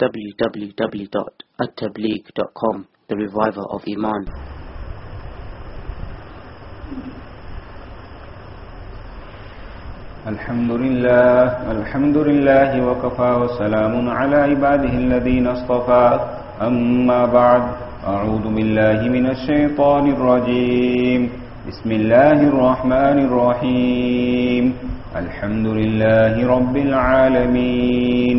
www.attableek.com The Reviver of Iman. الحمد لله الحمد لله وكفى وسلام على عباده الذين اصطفى أما بعد أعوذ بالله من الشيطان الرجيم بسم الله الرحمن الرحيم الحمد لله رب العالمين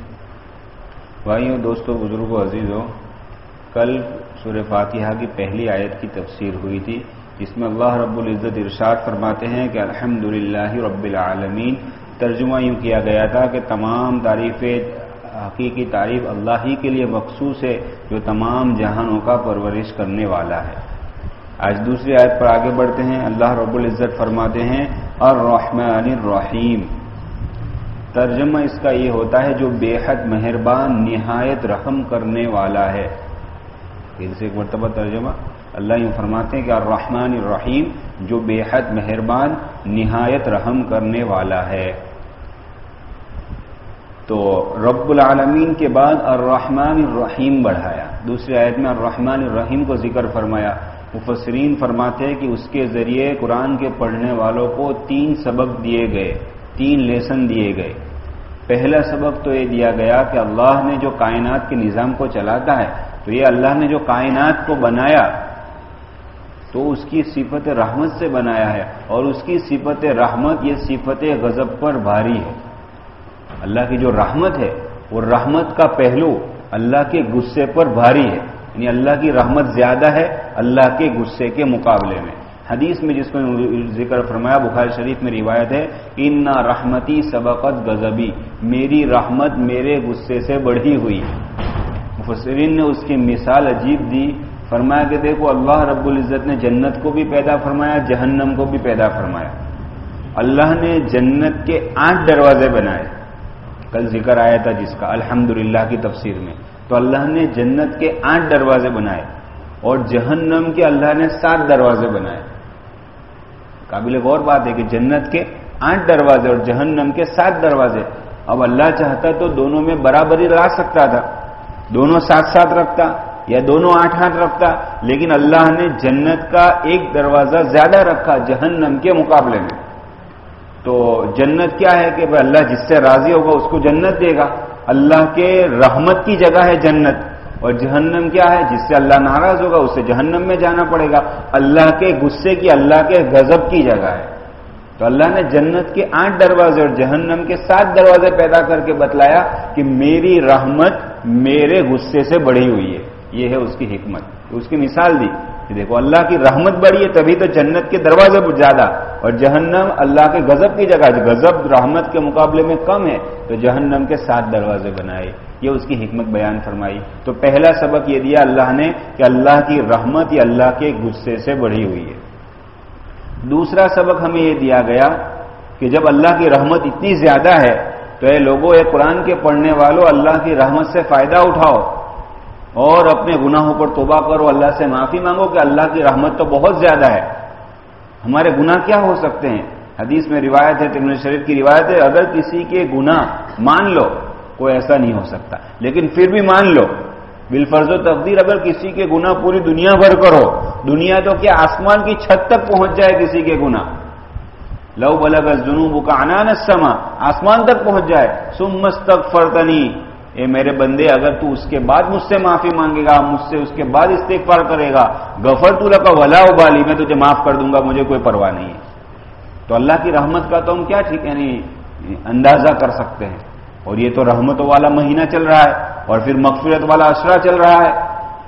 بھائیو دوستو، بزرگو، عزیزو، کل سورہ فاتحہ کی پہلی آیت کی تفسیر ہوئی تھی، جس میں اللہ رب العزت ارشاد فرماتے ہیں کہ الحمد رب العالمین، ترجمہ یوں کیا گیا تھا کہ تمام تعریفیں حقیقی تعریف اللہ ہی کے لیے مخصوص ہے، جو تمام جہانوں کا پرورش کرنے والا ہے۔ آج دوسری آیت پر آگے بڑھتے ہیں، اللہ رب العزت فرماتے ہیں، الرحمن الرحیم۔ ترجمہ اس کا یہ ہوتا ہے جو بے حد مہربان، نہایت رحم کرنے والا ہے۔ پھر سے ایک مرتبہ ترجمہ۔ اللہ یوں فرماتے ہیں کہ الرحمن الرحیم جو بے حد مہربان، نہایت رحم کرنے والا ہے۔ تو رب العالمین کے بعد الرحمن الرحیم بڑھایا۔ دوسری آیت میں الرحمن الرحیم کو ذکر فرمایا۔ مفسرین فرماتے ہیں کہ اس کے ذریعے قرآن کے پڑھنے والوں کو تین سبق دیے گئے۔ تین لیسن دیے گئے۔ پہلا سبق تو یہ دیا گیا کہ اللہ نے جو کائنات کے نظام کو چلاتا ہے، تو یہ اللہ نے جو کائنات کو بنایا، تو اس کی صفت رحمت سے بنایا ہے۔ اور اس کی صفت رحمت، یہ صفت غضب پر بھاری ہے۔ اللہ کی جو رحمت ہے، وہ رحمت کا پہلو اللہ کے غصے پر بھاری ہے۔ یعنی اللہ کی رحمت زیادہ ہے اللہ کے غصے کے مقابلے میں۔ حدیث میں جس میں ذکر فرمایا بخار شریف میں روایت ہے ان رحمتی سبقت غزبی میری رحمت میرے غصے سے بڑھی ہوئی۔ مفسرین نے اس کی مثال عجیب دی۔ فرمایا کہ دیکھو، اللہ رب العزت نے جنت کو بھی پیدا فرمایا، جہنم کو بھی پیدا فرمایا۔ اللہ نے جنت کے آٹھ دروازے بنائے۔ کل ذکر آیا تھا جس کا الحمد کی تفسیر میں۔ تو اللہ نے جنت کے آٹھ دروازے بنائے اور جہنم کے اللہ نے سات دروازے بنائے۔ قابل غور بات ہے کہ جنت کے آٹھ دروازے اور جہنم کے سات دروازے۔ اب اللہ چاہتا تو دونوں میں برابری لا سکتا تھا۔ دونوں ساتھ ساتھ رکھتا یا دونوں آٹھ آٹھ رکھتا، لیکن اللہ نے جنت کا ایک دروازہ زیادہ رکھا جہنم کے مقابلے میں۔ تو جنت کیا ہے کہ اللہ جس سے راضی ہوگا اس کو جنت دے گا۔ اللہ کے رحمت کی جگہ ہے جنت۔ اور جہنم کیا ہے؟ جس سے اللہ ناراض ہوگا، اسے جہنم میں جانا پڑے گا۔ اللہ کے غصے کی، اللہ کے غضب کی جگہ ہے۔ تو اللہ نے جنت کے آٹھ دروازے اور جہنم کے سات دروازے پیدا کر کے بتلایا کہ میری رحمت میرے غصے سے بڑھی ہوئی ہے۔ یہ ہے اس کی حکمت۔ اس کی مثال دی کہ دیکھو، اللہ کی رحمت بڑی ہے، تبھی تو جنت کے دروازے زیادہ۔ اور جہنم اللہ کے غضب کی جگہ غضب رحمت کے مقابلے میں کم ہے۔ تو جہنم کے سات دروازے بنائے۔ یہ اس کی حکمت بیان فرمائی۔ تو پہلا سبق یہ دیا اللہ نے کہ اللہ کی رحمت یہ اللہ کے غصے سے بڑھی ہوئی ہے۔ دوسرا سبق ہمیں یہ دیا گیا کہ جب اللہ کی رحمت اتنی زیادہ ہے تو اے لوگوں اے قرآن کے پڑھنے والوں اللہ کی رحمت سے فائدہ اٹھاؤ اور اپنے گناہوں پر توبہ کرو۔ اللہ سے معافی مانگو کہ اللہ کی رحمت تو بہت زیادہ ہے۔ ہمارے گناہ کیا ہو سکتے ہیں؟ حدیث میں روایت ہے ترمن شریف کی روایت ہے، اگر کسی کے گناہ مان لو کوئی ایسا نہیں ہو سکتا۔ لیکن پھر بھی مان لو، بالفرض و تقدیر اگر کسی کے گناہ پوری دنیا بھر کرو، دنیا تو کیا آسمان کی چھت تک پہنچ جائے کسی کے گناہ؟ لو بلب جنوب کا انان سما آسمان تک پہنچ جائے۔ سم مستق فرتنی اے میرے بندے، اگر تو اس کے بعد مجھ سے معافی مانگے گا، مجھ سے اس کے بعد استغفار کرے گا گفر تو لگا ولا ابالی، میں تجھے معاف کر دوں گا، مجھے کوئی پرواہ نہیں ہے۔ تو اللہ کی رحمت کا تو ہم کیا ٹھیک یعنی اندازہ کر سکتے ہیں۔ اور یہ تو رحمتوں والا مہینہ چل رہا ہے اور پھر مغفرت والا اشرا چل رہا ہے۔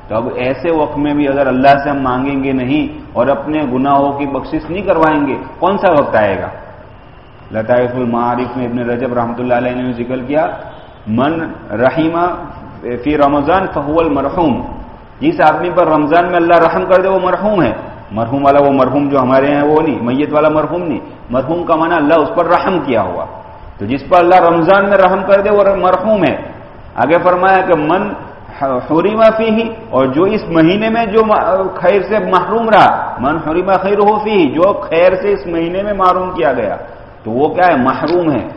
تو اب ایسے وقت میں بھی اگر اللہ سے ہم مانگیں گے نہیں اور اپنے گناہوں کی بخشش نہیں کروائیں گے، کون سا وقت آئے گا؟ لطائف المعارف میں ابن رجب رحمۃ اللہ علیہ نے ذکر کیا، من رحیمہ فی رمضان فہول مرحوم جس آدمی پر رمضان میں اللہ رحم کر دے، وہ مرحوم ہے۔ مرحوم والا وہ مرحوم جو ہمارے ہیں، وہ نہیں، میت والا مرحوم نہیں۔ مرحوم کا معنی اللہ اس پر رحم کیا ہوا۔ تو جس پر اللہ رمضان میں رحم کر دے وہ مرحوم ہے۔ آگے فرمایا کہ من حریما فی ہی اور جو اس مہینے میں جو خیر سے محروم رہا، من حریما خیر ہو فی جو خیر سے اس مہینے میں معروم کیا گیا، تو وہ کیا ہے؟ محروم ہے۔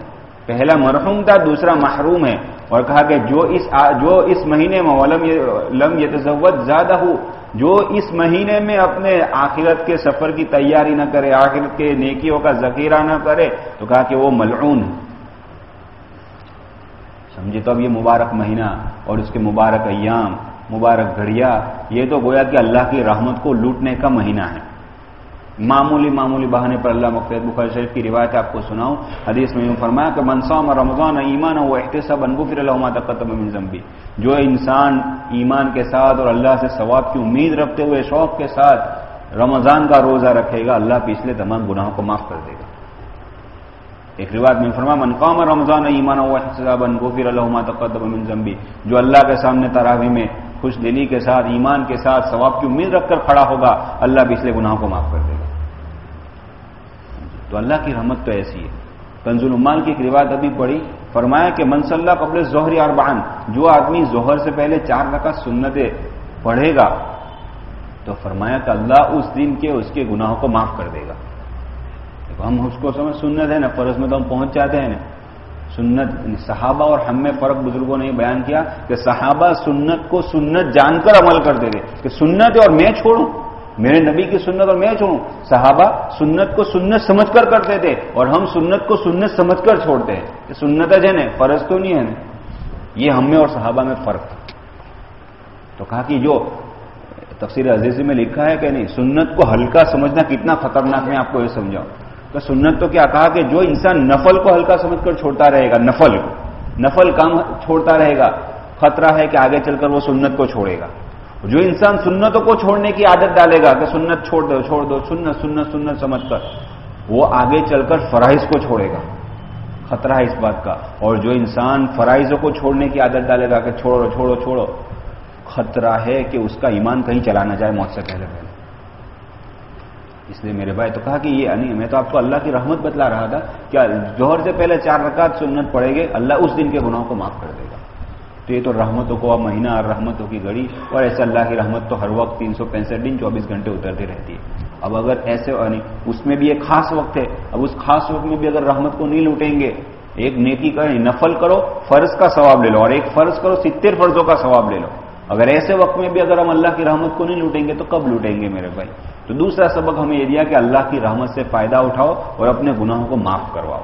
پہلا مرحوم تھا، دوسرا محروم ہے۔ اور کہا کہ جو اس جو اس مہینے میں لم یتزوت زیادہ ہو جو اس مہینے میں اپنے آخرت کے سفر کی تیاری نہ کرے، آخرت کے نیکیوں کا ذخیرہ نہ کرے، تو کہا کہ وہ ملعون ہے۔ سمجھے تو اب یہ مبارک مہینہ اور اس کے مبارک ایام، مبارک گھڑیا، یہ تو گویا کہ اللہ کی رحمت کو لوٹنے کا مہینہ ہے۔ معمولی معمولی بہانے پر اللہ مقید بخار شریف کی روایت آپ کو سناؤں۔ حدیث میں یوں فرمایا کہ منسوم رمضان ایمان وہ احتساب انبو پھر اللہ من ذنبی۔ جو انسان ایمان کے ساتھ اور اللہ سے ثواب کی امید رکھتے ہوئے شوق کے ساتھ رمضان کا روزہ رکھے گا، اللہ پچھلے تمام گناہوں کو معاف کر دے گا۔ ایک روایت میں فرما من قام رمضان ایمان و احتساب انبو پھر اللہ من ذنبی. جو اللہ کے سامنے تراوی میں خوش دلی کے ساتھ، ایمان کے ساتھ ثواب کی امید رکھ کر کھڑا ہوگا، اللہ پچھلے گناہوں کو معاف کر دے گا۔ تو اللہ کی رحمت تو ایسی ہے۔ کنز المال کی ایک روایت ابھی پڑھی، فرمایا کہ منصلہ قبل ظہری اربان جو آدمی ظہر سے پہلے چار رکعت سنتیں پڑھے گا، تو فرمایا کہ اللہ اس دن کے اس کے گناہوں کو معاف کر دے گا۔ ہم اس کو سمجھ سنت ہے نا فرض میں تو ہم پہنچ جاتے ہیں۔ نا سنت یعنی صحابہ اور ہم میں فرق بزرگوں نے بیان کیا کہ صحابہ سنت کو سنت جان کر عمل کرتے تھے کہ سنت ہے اور میں چھوڑوں۔ میرے نبی کی سنت اور میں چھوڑوں۔ صحابہ سنت کو سنت سمجھ کر کرتے تھے اور ہم سنت کو سنت سمجھ کر چھوڑتے ہیں۔ کہ سنت ہے نا فرض تو نہیں ہے۔ نا یہ ہم میں اور صحابہ میں فرق۔ تو کہا کہ جو تفصیل عزیزی میں لکھا ہے کہ نہیں، سنت کو ہلکا سمجھنا کتنا خطرناک میں آپ کو یہ سمجھاؤں۔ تو سنت تو کیا کہا کہ جو انسان نفل کو ہلکا سمجھ کر چھوڑتا رہے گا، نفل کو نفل کام چھوڑتا رہے گا، خطرہ ہے کہ آگے چل کر وہ سنت کو چھوڑے گا۔ جو انسان سنتوں کو چھوڑنے کی عادت ڈالے گا کہ سنت چھوڑ دو چھوڑ دو، سنت سنت سنت سمجھ کر، وہ آگے چل کر فرائض کو چھوڑے گا۔ خطرہ ہے اس بات کا۔ اور جو انسان فرائضوں کو چھوڑنے کی عادت ڈالے گا کہ چھوڑو چھوڑو چھوڑو، خطرہ ہے کہ اس کا ایمان کہیں چلا نہ جائے موت سے پہلے پہلے۔ اس لیے میرے بھائی تو کہا کہ یہ نہیں، میں تو آپ کو اللہ کی رحمت بتلا رہا تھا کیا جوہر سے پہلے چار رکعت سنت پڑے گے اللہ اس دن کے گناہوں کو معاف کر دے گا۔ تو یہ تو رحمتوں کو اب مہینہ اور رحمتوں کی گھڑی، اور ایسے اللہ کی رحمت تو ہر وقت تین سو پینسٹھ دن چوبیس گھنٹے اترتی رہتی ہے۔ اب اگر ایسے یعنی اس میں بھی ایک خاص وقت ہے، اب اس خاص وقت میں بھی اگر رحمت کو نہیں لوٹیں گے، ایک نیکی کریں یعنی نفل کرو، فرض کا ثواب لے لو، اور ایک فرض کرو، ستر فرضوں کا ثواب لے لو۔ اگر ایسے وقت میں بھی اگر ہم اللہ کی رحمت کو نہیں لوٹیں گے تو کب لوٹیں گے میرے بھائی؟ تو دوسرا سبق ہمیں یہ دیا کہ اللہ کی رحمت سے فائدہ اٹھاؤ اور اپنے گناہوں کو معاف کرواؤ۔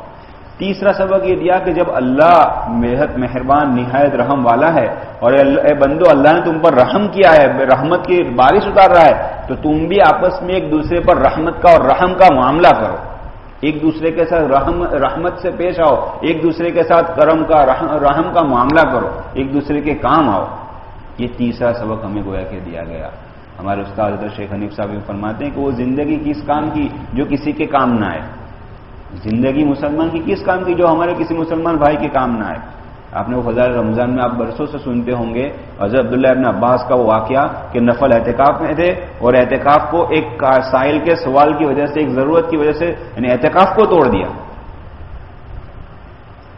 تیسرا سبق یہ دیا کہ جب اللہ محت مہربان، نہایت رحم والا ہے اور اے بندو، اللہ نے تم پر رحم کیا ہے رحمت کی بارش اتار رہا ہے، تو تم بھی آپس میں ایک دوسرے پر رحمت کا اور رحم کا معاملہ کرو۔ ایک دوسرے کے ساتھ رحم، رحمت سے پیش آؤ، ایک دوسرے کے ساتھ کرم کا رحم کا معاملہ کرو، ایک دوسرے کے کام آؤ۔ یہ تیسرا سبق ہمیں گویا کہ دیا گیا۔ ہمارے استاد شیخ حنیف صاحب فرماتے ہیں کہ وہ زندگی کس کام کی جو کسی کے کام نہ آئے۔ زندگی مسلمان کی کس کام کی جو ہمارے کسی مسلمان بھائی کے کام نہ آئے۔ آپ نے وہ فضائل رمضان میں آپ برسوں سے سنتے ہوں گے، حضرت عبداللہ ابن عباس کا وہ واقعہ کہ نفل احتکاف میں تھے اور احتکاف کو ایک سائل کے سوال کی وجہ سے، ایک ضرورت کی وجہ سے یعنی احتکاف کو توڑ دیا۔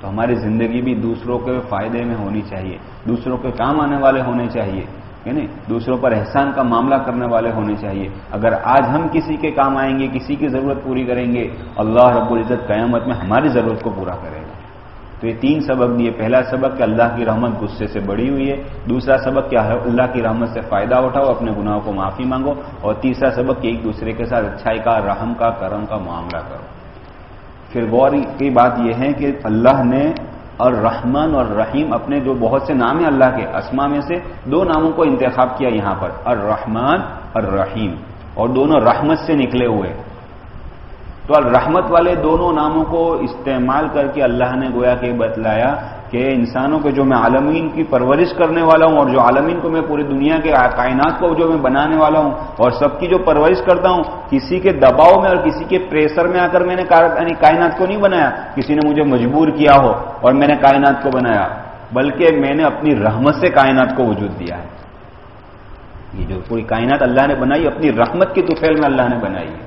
تو ہماری زندگی بھی دوسروں کے فائدے میں ہونی چاہیے، دوسروں کے کام آنے والے ہونے چاہیے یعنی دوسروں پر احسان کا معاملہ کرنے والے ہونے چاہیے۔ اگر آج ہم کسی کے کام آئیں گے، کسی کی ضرورت پوری کریں گے، اللہ رب العزت قیامت میں ہماری ضرورت کو پورا کرے گا۔ تو یہ تین سبق دیے۔ پہلا سبق کہ اللہ کی رحمت غصے سے بڑی ہوئی ہے۔ دوسرا سبق کیا ہے اللہ کی رحمت سے فائدہ اٹھاؤ، اپنے گناہوں کو معافی مانگو۔ اور تیسرا سبق کہ ایک دوسرے کے ساتھ اچھائی کا، رحم کا، کرم کا معاملہ کرو۔ پھر غور کی بات یہ ہے کہ اللہ نے الرحمن اور رحیم اپنے جو بہت سے نام ہیں اللہ کے اسما میں سے دو ناموں کو انتخاب کیا یہاں پر، الرحمن اور رحیم اور دونوں رحمت سے نکلے ہوئے۔ تو الرحمت والے دونوں ناموں کو استعمال کر کے اللہ نے گویا کہ بتلایا کہ انسانوں کے جو میں عالمین کی پرورش کرنے والا ہوں اور جو عالمین کو میں پوری دنیا کے کائنات کو جو میں بنانے والا ہوں اور سب کی جو پرورش کرتا ہوں، کسی کے دباؤ میں اور کسی کے پریشر میں آ کر میں نے یعنی کائنات کو نہیں بنایا، کسی نے مجھے مجبور کیا ہو اور میں نے کائنات کو بنایا، بلکہ میں نے اپنی رحمت سے کائنات کو وجود دیا ہے۔ یہ جو پوری کائنات اللہ نے بنائی، اپنی رحمت کی توفیل میں اللہ نے بنائی ہے۔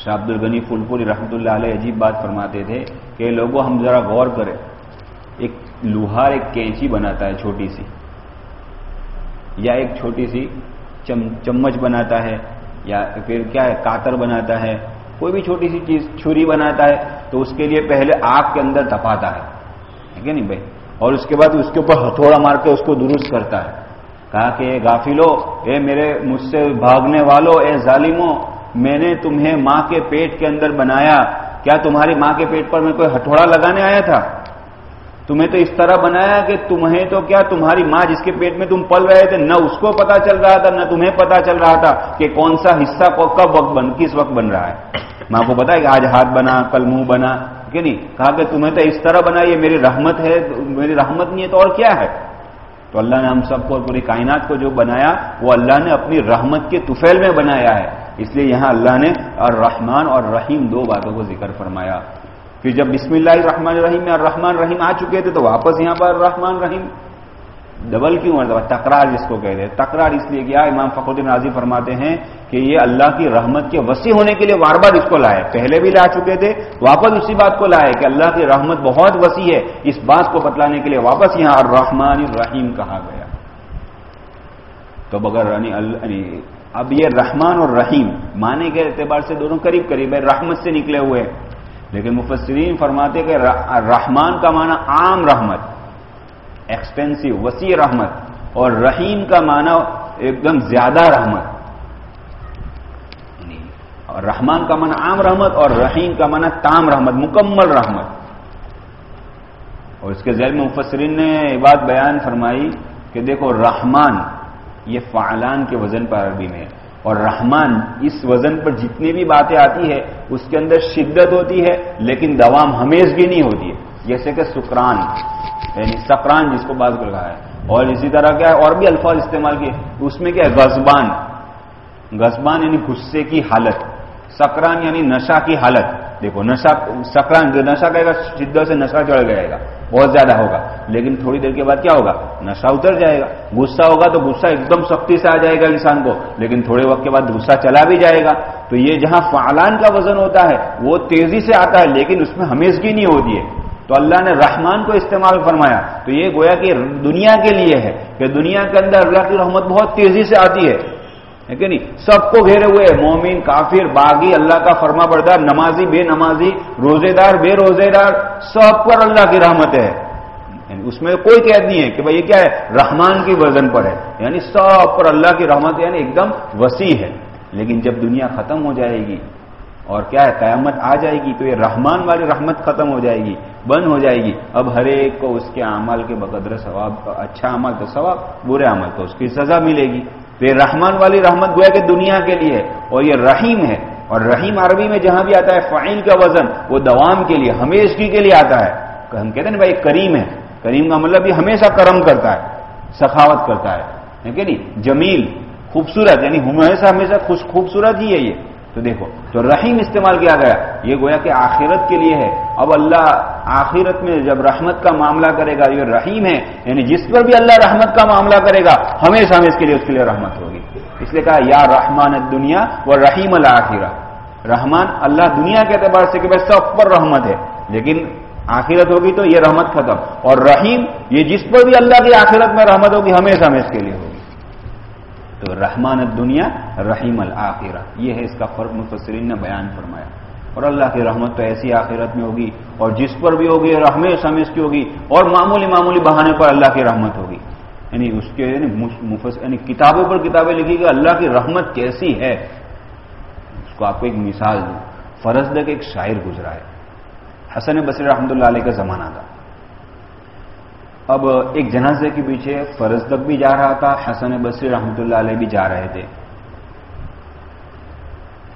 شاہ عبد الغنی پھول پوری رحمۃ اللہ علیہ عجیب بات فرماتے تھے کہ لوگوں ہم ذرا غور کریں۔ لوہار ایک کینچی بناتا ہے، چھوٹی سی۔ یا ایک چھوٹی سی چمچ بناتا ہے، یا پھر کیا ہے، کاتر بناتا ہے۔ کوئی بھی چھوٹی سی چیز، چھری بناتا ہے، تو اس کے لیے پہلے آگ کے اندر تپاتا ہے۔ کہ نہیں بھائی؟ اور اس کے بعد اس کے اوپر ہتھوڑا مار کے اس کو درست کرتا ہے۔ کہا کہ اے گافلو اے میرے مجھ سے بھاگنے والوں اے ظالموں میں نے تمہیں ماں کے پیٹ کے اندر بنایا۔ کیا تمہاری ماں کے پیٹ پر میں کوئی ہتھوڑا لگانے آیا تھا؟ تمہیں تو اس طرح بنایا کہ تمہیں تو کیا تمہاری ماں جس کے پیٹ میں تم پل رہے تھے، نہ اس کو پتا چل رہا تھا، نہ تمہیں پتا چل رہا تھا کہ کون سا حصہ کب وقت بن، کس وقت بن رہا ہے۔ ماں کو پتا ہے کہ آج ہاتھ بنا، کل منہ بنا کہ نہیں جی؟ کہا کہ تمہیں تو اس طرح بنا، یہ میری رحمت ہے، میری رحمت نہیں ہے تو اور کیا ہے؟ تو اللہ نے ہم سب کو پوری کائنات کو جو بنایا، وہ اللہ نے اپنی رحمت کے توفیل میں بنایا ہے۔ اس لیے یہاں اللہ نے الرحمن اور رحیم دو باتوں کو ذکر فرمایا۔ پھر جب بسم اللہ الرحمن الرحیم میں الرحمن رحیم آ چکے تھے تو واپس یہاں پر الرحمن رحیم ڈبل کیوں مرتبہ؟ تکرار جس کو کہتے ہیں۔ تکرار اس لیے کیا امام فخر الدین راضی فرماتے ہیں کہ یہ اللہ کی رحمت کے وسیع ہونے کے لیے بار بار اس کو لائے۔ پہلے بھی لا چکے تھے، واپس اسی بات کو لائے کہ اللہ کی رحمت بہت وسیع ہے۔ اس بات کو بتلانے کے لیے واپس یہاں الرحمن الرحیم کہا گیا۔ تو اگر یعنی یعنی اب یہ رحمان اور رحیم مانے کے اعتبار سے دونوں قریب قریب ہے رحمت سے نکلے ہوئے لیکن مفسرین فرماتے کہ رحمان کا معنی عام رحمت ایکسپینسو وسیع رحمت، اور رحیم کا معنی ایک دم زیادہ رحمت۔ یعنی اور رحمان کا معنی عام رحمت اور رحیم کا معنی تام رحمت، مکمل رحمت۔ اور اس کے ذہن میں مفسرین نے یہ بات بیان فرمائی کہ دیکھو، رحمان یہ فعلان کے وزن پر عربی میں ہے۔ اور رحمان اس وزن پر جتنی بھی باتیں آتی ہے، اس کے اندر شدت ہوتی ہے، لیکن دوام بھی نہیں ہوتی ہے۔ جیسے کہ سکران یعنی سکران جس کو بعض کو رہا ہے۔ اور اسی طرح کیا ہے، اور بھی الفاظ استعمال کیے۔ اس میں کیا ہے غزبان غزبان یعنی غصے کی حالت۔ سکران یعنی نشہ کی حالت۔ دیکھو نشا سکران نشا کہے گا، شدت سے نشہ چڑھ جائے گا۔ بہت زیادہ ہوگا۔ لیکن تھوڑی دیر کے بعد کیا ہوگا؟ نشہ اتر جائے گا۔ غصہ ہوگا تو غصہ ایک دم سختی سے آ جائے گا انسان کو۔ لیکن تھوڑے وقت کے بعد غصہ چلا بھی جائے گا۔ تو یہ جہاں فعلان کا وزن ہوتا ہے، وہ تیزی سے آتا ہے، لیکن اس میں ہمیشگی نہیں ہوتی ہے۔ تو اللہ نے رحمان کو استعمال فرمایا۔ تو یہ گویا کہ دنیا کے لیے ہے کہ دنیا کے اندر اللہ کی رحمت بہت تیزی سے آتی ہے۔ ہے کہ نہیں؟ سب کو گھیرے ہوئے مومن، کافر، باغی، اللہ کا فرما بردار، نمازی، بے نمازی روزے دار بے روزے دار سب پر اللہ کی رحمت ہے۔ یعنی اس میں کوئی قید نہیں ہے کہ بھائی یہ کیا ہے؟ رحمان کی وزن پر ہے۔ یعنی سب پر اللہ کی رحمت یعنی ایک دم وسیع ہے۔ لیکن جب دنیا ختم ہو جائے گی اور کیا ہے؟ قیامت آ جائے گی تو یہ رحمان والی رحمت ختم ہو جائے گی، بند ہو جائے گی۔ اب ہر ایک کو اس کے عمل کے بقدر ثواب اچھا عمل تو ثواب، برے عمل تو اس کی سزا ملے گی۔ تو یہ رحمان والی رحمت گویا کہ دنیا کے لیے اور یہ رحیم ہے اور رحیم عربی میں جہاں بھی آتا ہے، فعیل کا وزن، وہ دوام کے لیے، ہمیشگی کے لیے آتا ہے۔ ہم کہتے ہیں نا بھائی کریم ہے۔ کریم کا مطلب یہ ہمیشہ کرم کرتا ہے، سخاوت کرتا ہے کہ نہیں؟ جمیل، خوبصورت یعنی ہمیشہ ہمیشہ خوش، خوبصورت ہی ہے یہ۔ تو دیکھو تو رحیم استعمال کیا گیا، یہ گویا کہ آخرت کے لیے ہے۔ اب اللہ آخرت میں جب رحمت کا معاملہ کرے گا یہ رحیم ہے یعنی جس پر بھی اللہ رحمت کا معاملہ کرے گا، ہمیشہ ہمیں اس کے لیے، اس کے لیے رحمت ہوگی۔ اس لیے کہا، یا رحمان دنیا و رحیم الآخرہ رحمان اللہ دنیا کے اعتبار سے کہ بھائی سب پر رحمت ہے، لیکن آخرت ہوگی تو یہ رحمت ختم۔ اور رحیم، یہ جس پر بھی اللہ کی آخرت میں رحمت ہوگی، ہمیشہ ہمیں اس کے لیے ہوگی۔ تو رحمان دنیا رحیم الآخرہ۔ یہ ہے اس کا فرق مفسرین نے بیان فرمایا۔ اور اللہ کی رحمت تو ایسی آخرت میں ہوگی، اور جس پر بھی ہوگی ہمیشہ ہمیں اس کی ہوگی، اور معمولی معمولی بہانے پر اللہ کی رحمت ہوگی۔ یعنی اس کے یعنی یعنی کتابوں پر کتابیں لکھی کہ اللہ کی رحمت کیسی ہے؟ اس کو آپ کو ایک مثال دوں۔ فرض دک ایک شاعر گزرا ہے، حسن بصیر رحمۃ اللہ علیہ کا زمانہ تھا۔ اب ایک جنازے کے پیچھے فرض تک بھی جا رہا تھا، حسن بصری رحمۃ اللہ علیہ بھی جا رہے تھے۔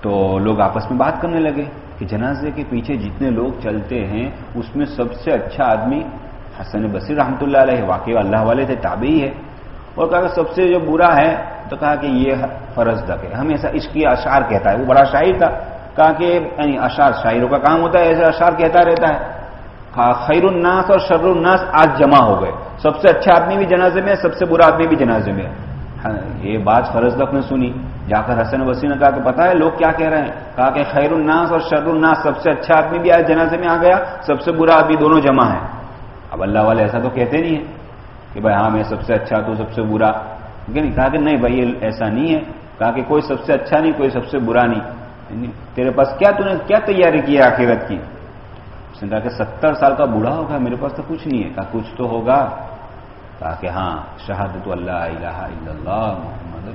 تو لوگ آپس میں بات کرنے لگے کہ جنازے کے پیچھے جتنے لوگ چلتے ہیں، اس میں سب سے اچھا آدمی حسن بصیر رحمۃ اللہ علیہ واقعی اللہ والے تھے، تابعی ہے۔ اور کہا کہ سب سے جو برا ہے، تو کہا کہ یہ فرض تک ہے۔ ہمیشہ اس کی اشعار کہتا ہے۔ وہ بڑا شاعر تھا۔ کہا کہ یعنی اشعار، شاعروں کا کام ہوتا ہے، ایسے اشعار کہتا رہتا ہے۔ ہاں، خیر الناس اور شر الناس آج جمع ہو گئے۔ سب سے اچھا آدمی بھی جنازے میں ہے، سب سے برا آدمی بھی جنازے میں ہے۔ ہاں، یہ بات فرزدق نے سنی۔ جا کر حسن وسیع نے کہا کہ پتا ہے، لوگ کیا کہہ رہے ہیں؟ کہا کہ خیر الناس اور شر الناس سب سے اچھا آدمی بھی آج جنازے میں آ گیا، سب سے برا آدمی دونوں جمع ہے اب اللہ والے ایسا تو کہتے نہیں ہے کہ بھائی ہاں میں سب سے اچھا تو سب سے برا۔ نہیں کہا کہ نہیں بھائی ایسا نہیں ہے۔ کہا کہ کوئی سب سے اچھا نہیں، کوئی سب سے برا نہیں۔ یعنی تیرے پاس کیا تو نے، کیا تیاری کی ہے آخرت کی؟ اس نے کہا کہ ستر سال کا بوڑھا ہوگا، میرے پاس تو کچھ نہیں ہے۔ کہا، کچھ تو ہوگا۔ کہا کہ ہاں شہادت اللہ الہ الا اللہ محمد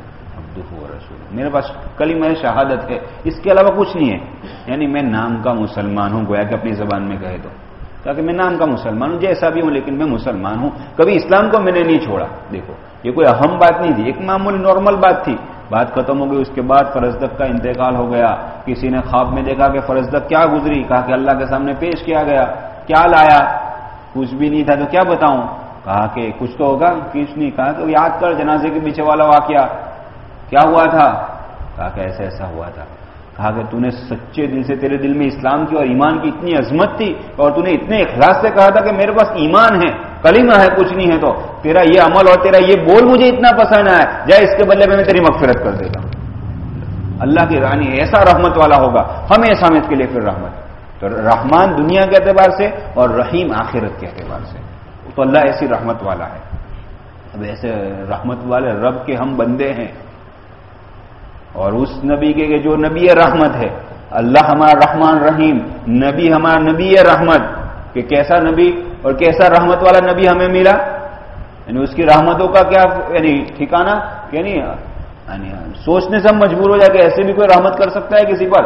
رسول میرے پاس کلی میں شہادت ہے، اس کے علاوہ کچھ نہیں ہے۔ یعنی میں نام کا مسلمان ہوں، گویا کہ اپنی زبان میں کہے تو۔ کہا کہ میں نام کا مسلمان ہوں، جیسا بھی ہوں، لیکن میں مسلمان ہوں۔ کبھی اسلام کو میں نے نہیں چھوڑا۔ دیکھو، یہ کوئی اہم بات نہیں تھی، ایک معمولی نارمل بات تھی۔ بات ختم ہو گئی، اس کے بعد فرزدق کا انتقال ہو گیا۔ کسی نے خواب میں دیکھا کہ فرزدق کیا گزری، کہا کہ اللہ کے سامنے پیش کیا گیا۔ کیا لایا؟ کچھ بھی نہیں تھا تو کیا بتاؤں؟ کہا کہ کچھ تو ہوگا، کچھ نہیں۔ کہا کہ یاد کر، جنازے کے پیچھے والا واقعہ۔ کیا ہوا تھا؟ کہا کہ ایسا ایسا ہوا تھا۔ کہا کہ نے سچے دل سے تیرے دل میں اسلام کی اور ایمان کی اتنی عظمت تھی اور نے اتنے اخلاص سے کہا تھا کہ میرے پاس ایمان ہے۔ کلیمہ ہے، کچھ نہیں ہے تو تیرا یہ عمل اور تیرا یہ بول مجھے اتنا پسند ہے، جائے اس کے بدلے میں میں تیری مغفرت کر دیتا ہوں۔ اللہ کی رانی ایسا رحمت والا ہوگا ہم ایسا اس کے لیے پھر رحمت۔ تو رحمان دنیا کے اعتبار سے اور رحیم آخرت کے اعتبار سے۔ تو اللہ ایسی رحمت والا ہے۔ اب ایسے رحمت والے رب کے ہم بندے ہیں۔ اور اس نبی کے جو نبی رحمت ہے، اللہ ہمارا رحمان رحیم، نبی ہمارا نبی رحمت۔ کہ کیسا نبی اور کیسا رحمت والا نبی ہمیں ملا؟ یعنی اس کی رحمتوں کا کیا یعنی ٹھکانا یعنی یعنی سوچنے سے ہم مجبور ہو جائے کہ ایسے بھی کوئی رحمت کر سکتا ہے کسی پر۔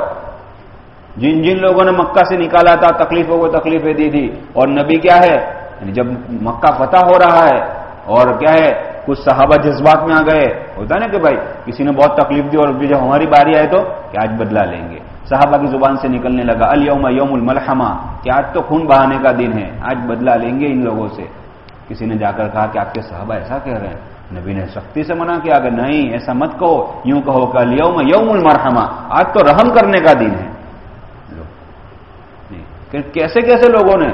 جن جن لوگوں نے مکہ سے نکالا تھا، تکلیفوں کو تکلیفیں دی تھی۔ اور نبی کیا ہے؟ یعنی جب مکہ فتح ہو رہا ہے اور کیا ہے؟ کچھ صحابہ جذبات میں آ گئے۔ ہوتا نا کہ بھائی، کسی نے بہت تکلیف دی اور جب ہماری باری آئے تو کہ آج بدلا لیں گے؟ صحابہ کی زبان سے نکلنے لگا الوم یوم الملحمہ کہ آج تو خون بہانے کا دن ہے، آج بدلا لیں گے ان لوگوں سے۔ کسی نے جا کر کہا کہ آپ کے صحابہ ایسا کہہ رہے ہیں۔ نبی نے سختی سے منع کیا اگر نہیں، ایسا مت کہو۔ یوں کہو کہ الوم یوم المرحمہ، آج تو رحم کرنے کا دن ہے۔ کیسے کیسے لوگوں نے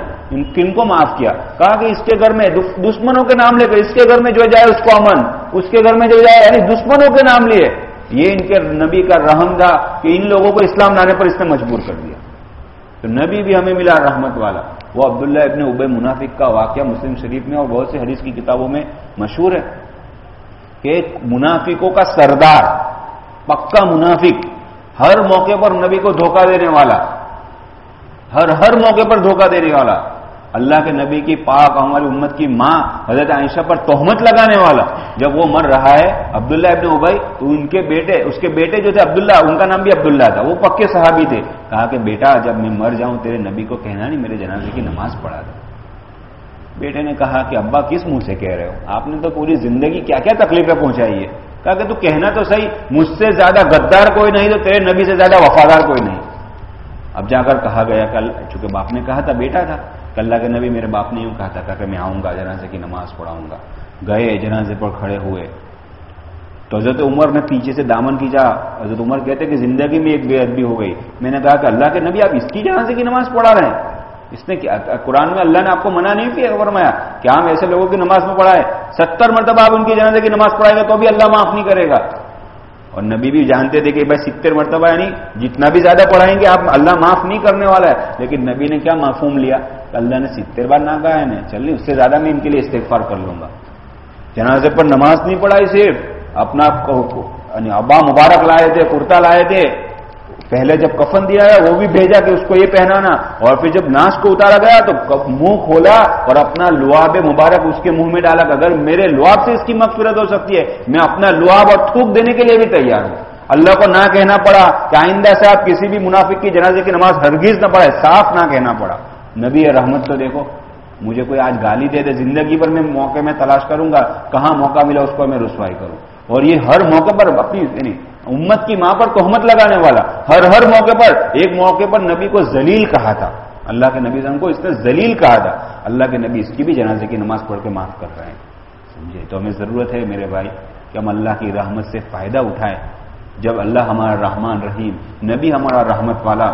کن کو معاف کیا؟ کہا کہ اس کے گھر میں دشمنوں کے نام لے کر، اس کے گھر میں جو جائے اس کو امن، اس کے گھر میں جو جائے یعنی دشمنوں کے نام لیے۔ یہ ان کے نبی کا رحم تھا کہ ان لوگوں کو اسلام لانے پر اس نے مجبور کر دیا۔ تو نبی بھی ہمیں ملا رحمت والا۔ وہ عبداللہ ابن ابے منافق کا واقعہ مسلم شریف میں اور بہت سے حدیث کی کتابوں میں مشہور ہے کہ منافقوں کا سردار، پکا منافق، ہر موقع پر نبی کو دھوکہ دینے والا، ہر ہر موقع پر دھوکہ دینے والا۔ اللہ کے نبی کی پاک ہماری امت کی ماں حضرت عائشہ پر تہمت لگانے والا۔ جب وہ مر رہا ہے، عبداللہ ابن ابئی تو ان کے بیٹے، اس کے بیٹے جو تھے، عبداللہ، ان کا نام بھی عبداللہ تھا۔ وہ پکے صحابی تھے۔ کہا کہ بیٹا، جب میں مر جاؤں، تیرے نبی کو کہنا نہیں، میرے جنازے کی نماز پڑھا تھا بیٹے نے کہا کہ ابا، کس منہ سے کہہ رہے ہو؟ آپ نے تو پوری زندگی کیا کیا تکلیفیں پہنچائی ہے کہا کہ تو کہنا تو صحیح، مجھ سے زیادہ غدار کوئی نہیں، تو تیرے نبی سے زیادہ وفادار کوئی نہیں۔ اب جا کر کہا گیا کل چونکہ باپ نے کہا تھا، بیٹا تھا۔ اللہ کے نبی میرے باپ نے یوں کہا تھا کہ میں آؤں گا جنازے کی نماز پڑھاؤں گا۔ گئے جنازے پر کھڑے ہوئے۔ تو حضرت عمر نے پیچھے سے دامن کھینچا۔ حضرت عمر کہتے کہ زندگی میں ایک بے ادبی ہو گئی۔ میں نے کہا کہ اللہ کے نبی آپ اس کی جنازے کی نماز پڑھا رہے ہیں۔ اس نے قرآن میں اللہ نے آپ کو منع نہیں کیا فرمایا کہ ہم ایسے لوگوں کی نماز میں پڑھائے۔ ستر مرتبہ آپ ان کی جنازے کی نماز پڑھائیں گے تو بھی اللہ معاف نہیں کرے گا۔ اور نبی بھی جانتے تھے کہ بھائی ستر مرتبہ یعنی جتنا بھی زیادہ پڑھائیں گے آپ اللہ معاف نہیں کرنے والا ہے۔ لیکن نبی نے کیا معفوم لیا؟ اللہ نے ستر بار نہ کہا ہے چل نہیں، اس سے زیادہ میں ان کے لیے استغفار کر لوں گا۔ جنازے پر نماز نہیں پڑھائی صرف، اپنا یعنی ابا مبارک لائے تھے، کرتا لائے تھے پہلے جب کفن دیا گیا، وہ بھی بھیجا کہ اس کو یہ پہنانا۔ اور پھر جب ناش کو اتارا گیا تو منہ کھولا اور اپنا لواب مبارک اس کے منہ میں ڈالا کہ اگر میرے لواب سے اس کی مغفرت ہو سکتی ہے، میں اپنا لواب اور تھوک دینے کے لیے بھی تیار ہوں۔ اللہ کو نہ کہنا پڑا کہ آئندہ سے آپ کسی بھی منافق کی جنازے کی نماز ہرگیز نہ پڑھے صاف نہ کہنا پڑا۔ نبی رحمت تو دیکھو، مجھے کوئی آج گالی دے دے، زندگی پر میں موقع میں تلاش کروں گا، کہاں موقع ملا اس کو میں رسوائی کروں۔ اور یہ ہر موقع پر اپنی یعنی امت کی ماں پر تہمت لگانے والا۔ ہر ہر موقع پر، ایک موقع پر نبی کو ذلیل کہا تھا۔ اللہ کے نبی کو اس نے ذلیل کہا تھا۔ اللہ کے نبی اس کی بھی جنازے کی نماز پڑھ کے معاف کر رہے ہیں۔ سمجھے؟ تو ہمیں ضرورت ہے میرے بھائی کہ ہم اللہ کی رحمت سے فائدہ اٹھائیں۔ جب اللہ ہمارا رحمان رحیم، نبی ہمارا رحمت والا،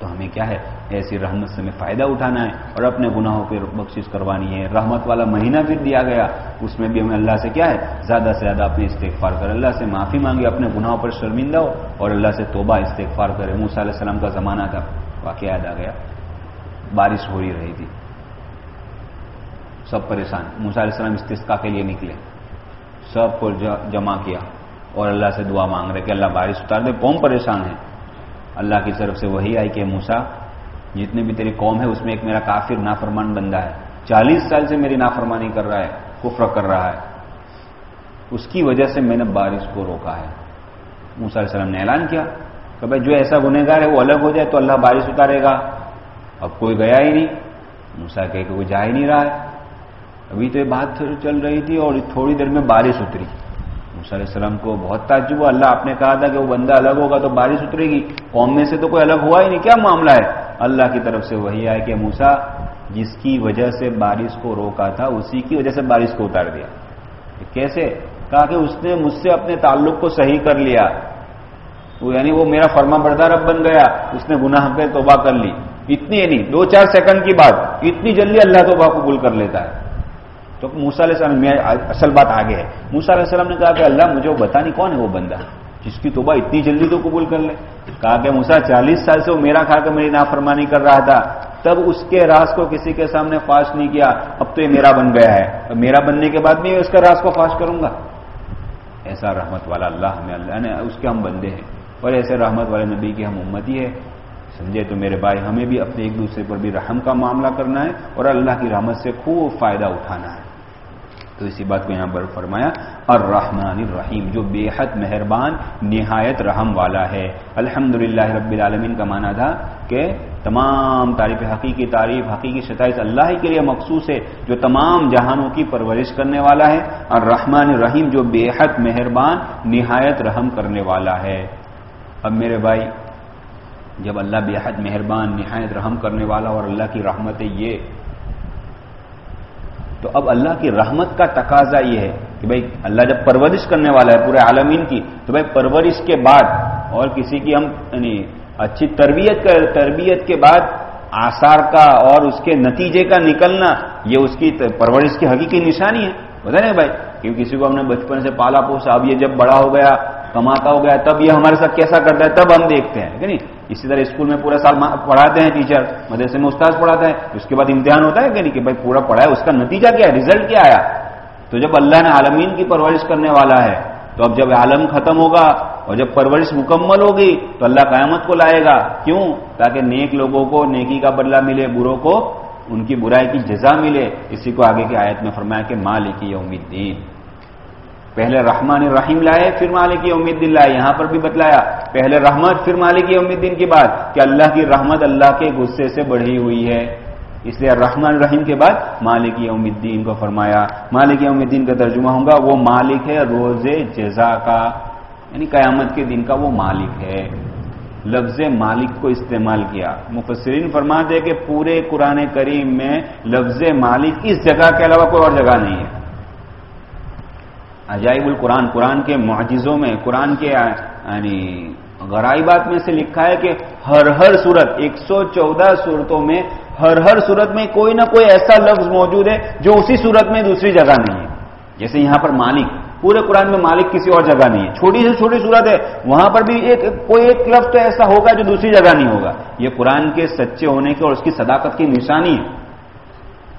تو ہمیں کیا ہے؟ ایسی رحمت سے ہمیں فائدہ اٹھانا ہے اور اپنے گناہوں پہ بخشش کروانی ہے۔ رحمت والا مہینہ پھر دیا گیا۔ اس میں بھی ہمیں اللہ سے کیا ہے؟ زیادہ سے زیادہ اپنے استغفار کر اللہ سے معافی مانگے اپنے گناہوں پر شرمندہ ہو اور اللہ سے توبہ استغفار کرے موسیٰ علیہ السلام کا زمانہ تھا۔ واقعہ یاد آ گیا۔ بارش ہو ہی رہی تھی۔ سب پریشان۔ موسیٰ علیہ السلام استسقا کے لیے نکلے۔ سب کو جمع کیا اور اللہ سے دعا مانگ رہے کہ اللہ بارش اتار دے۔ قوم پریشان ہے اللہ کی طرف سے وہی آئی کہ موسا جتنے بھی تیری قوم ہے، اس میں ایک میرا کافر نافرمان بندہ ہے۔ چالیس سال سے میری نافرمانی کر رہا ہے، کفر کر رہا ہے۔ اس کی وجہ سے میں نے بارش کو روکا ہے۔ موسا علیہ السلام نے اعلان کیا کہ بھائی، جو ایسا گنہگار ہے، وہ الگ ہو جائے تو اللہ بارش اتارے گا۔ اب کوئی گیا ہی نہیں۔ موسا کہ کوئی جا ہی نہیں رہا ہے۔ ابھی تو یہ بات چل رہی تھی اور تھوڑی دیر میں بارش اتری۔ علیہ السلام کو بہت تعجب ہوا۔ اللہ آپ نے کہا تھا کہ وہ بندہ الگ ہوگا تو بارش اترے گی۔ قوم میں سے تو کوئی الگ ہوا ہی نہیں۔ کیا معاملہ ہے؟ اللہ کی طرف سے وہی آئے کہ موسا جس کی وجہ سے بارش کو روکا تھا، اسی کی وجہ سے بارش کو اتار دیا۔ کیسے؟ کہا کہ اس نے مجھ سے اپنے تعلق کو صحیح کر لیا۔ وہ یعنی وہ میرا فرما بردار اب بن گیا۔ اس نے گناہ پہ توبہ کر لی۔ اتنی نہیں دو چار سیکنڈ کی بات۔ اتنی جلدی اللہ توبہ قبول کر لیتا ہے۔ تو موسا علیہ السلام، میں اصل بات آگے ہے۔ موسا علیہ السلام نے کہا کہ اللہ مجھے وہ بتا نہیں کون ہے وہ بندہ؟ جس کی توبہ اتنی جلدی تو قبول کر لے کہا کہ موسا چالیس سال سے وہ میرا کھا کے میری نافرمانی کر رہا تھا۔ تب اس کے راز کو کسی کے سامنے فاش نہیں کیا۔ اب تو یہ میرا بن گیا ہے۔ میرا بننے کے بعد بھی اس کا راز کو فاش کروں گا۔ ایسا رحمت والا اللہ ہمیں اللہ نے اس کے ہم بندے ہیں۔ اور ایسے رحمت والے نبی کی ہم امتی ہے سمجھے تو میرے بھائی، ہمیں بھی اپنے ایک دوسرے پر بھی رحم کا معاملہ کرنا ہے اور اللہ کی رحمت سے خوب فائدہ اٹھانا ہے۔ تو اسی بات کو یہاں پر فرمایا الرحمن الرحیم جو بے حد مہربان، نہایت رحم والا ہے۔ الحمد رب العالمین کا معنی تھا کہ تمام تعریف حقیقی تعریف، حقیقی شتائش اللہ کے لیے مخصوص ہے، جو تمام جہانوں کی پرورش کرنے والا ہے۔ اور رحمان الرحیم جو بے حد مہربان، نہایت رحم کرنے والا ہے۔ اب میرے بھائی، جب اللہ بے حد مہربان، نہایت رحم کرنے والا اور اللہ کی رحمت یہ تو اب اللہ کی رحمت کا تقاضا یہ ہے کہ بھائی اللہ جب پرورش کرنے والا ہے پورے عالمین کی، تو بھائی پرورش کے بعد اور کسی کی ہم یعنی اچھی تربیت کا، تربیت کے بعد آثار کا اور اس کے نتیجے کا نکلنا، یہ اس کی پرورش کی حقیقی نشانی ہے۔ بتا نا بھائی کیونکہ کسی کو ہم نے بچپن سے پالا پوسا، اب یہ جب بڑا ہو گیا، کماتا ہو گیا، تب یہ ہمارے ساتھ کیسا کرتا ہے، تب ہم دیکھتے ہیں کہ نہیں؟ اسی طرح اسکول میں پورا سال پڑھاتے ہیں ٹیچر مدرسے میں استاد پڑھاتا ہے، اس کے بعد امتحان ہوتا ہے کہ نہیں کہ بھائی پورا پڑھا ہے اس کا نتیجہ کیا ہے؟ ریزلٹ کیا آیا؟ تو جب اللہ نے عالمین کی پرورش کرنے والا ہے، تو اب جب عالم ختم ہوگا اور جب پرورش مکمل ہوگی، تو اللہ قیامت کو لائے گا۔ کیوں؟ تاکہ نیک لوگوں کو نیکی کا بدلہ ملے، بروں کو ان کی برائی کی جزا ملے۔ اسی کو آگے کی آیت میں فرمایا کہ مالک یوم الدین۔ پہلے رحمان الرحیم لائے، پھر مالک یوم الدین لائے، یہاں پر بھی بتلایا۔ پہلے رحمت، پھر مالک یوم الدین کی بات کہ اللہ کی رحمت اللہ کے غصے سے بڑھی ہوئی ہے۔ اس لیے رحمان الرحیم کے بعد مالک یوم الدین کو فرمایا۔ مالک یوم الدین کا ترجمہ ہوگا، وہ مالک ہے روز جزا کا۔ یعنی قیامت کے دن کا وہ مالک ہے۔ لفظ مالک کو استعمال کیا۔ مفسرین فرما دے کہ پورے قرآن کریم میں لفظ مالک اس جگہ کے علاوہ کوئی اور جگہ نہیں ہے۔ عجائب القرآن، قرآن کے معجزوں میں، قرآن کے یعنی غرائبات میں سے لکھا ہے کہ ہر ہر صورت، ایک سو چودہ صورتوں میں ہر ہر صورت میں کوئی نہ کوئی ایسا لفظ موجود ہے جو اسی صورت میں دوسری جگہ نہیں ہے۔ جیسے یہاں پر مالک، پورے قرآن میں مالک کسی اور جگہ نہیں ہے۔ چھوٹی سے چھوٹی صورت ہے، وہاں پر بھی ایک، کوئی ایک لفظ تو ایسا ہوگا جو دوسری جگہ نہیں ہوگا۔ یہ قرآن کے سچے ہونے کی اور اس کی صداقت کی نشانی ہے۔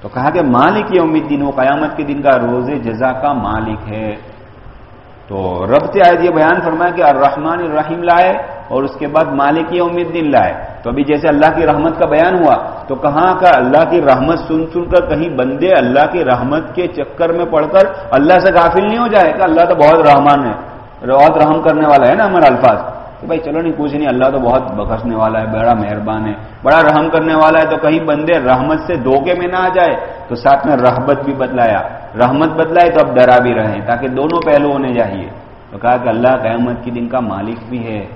تو کہا کہ مالک یوم الدین، وہ قیامت کے دن کا روز جزا کا مالک ہے۔ تو رب سے آئے یہ بیان فرمایا کہ الرحمن الرحیم لائے اور اس کے بعد مالک یوم الدین لائے۔ تو ابھی جیسے اللہ کی رحمت کا بیان ہوا، تو کہاں کا اللہ کی رحمت سن سن کر کہیں بندے اللہ کی رحمت کے چکر میں پڑھ کر اللہ سے غافل نہیں ہو جائے؟ کہ اللہ تو بہت رحمان ہے، بہت رحم کرنے والا ہے نا ہمارا الفاظ۔ کہ بھائی چلو نہیں، کچھ نہیں، اللہ تو بہت بخشنے والا ہے، بڑا مہربان ہے، بڑا رحم کرنے والا ہے، تو کہیں بندے رحمت سے دھوکے میں نہ آ جائے، تو ساتھ میں رحبت بھی بدلایا رحمت بدلائے تو اب ڈرا بھی رہے، تاکہ دونوں پہلو ہونے چاہیے۔ تو کہا کہ اللہ قیامت کی دن کا مالک بھی ہے۔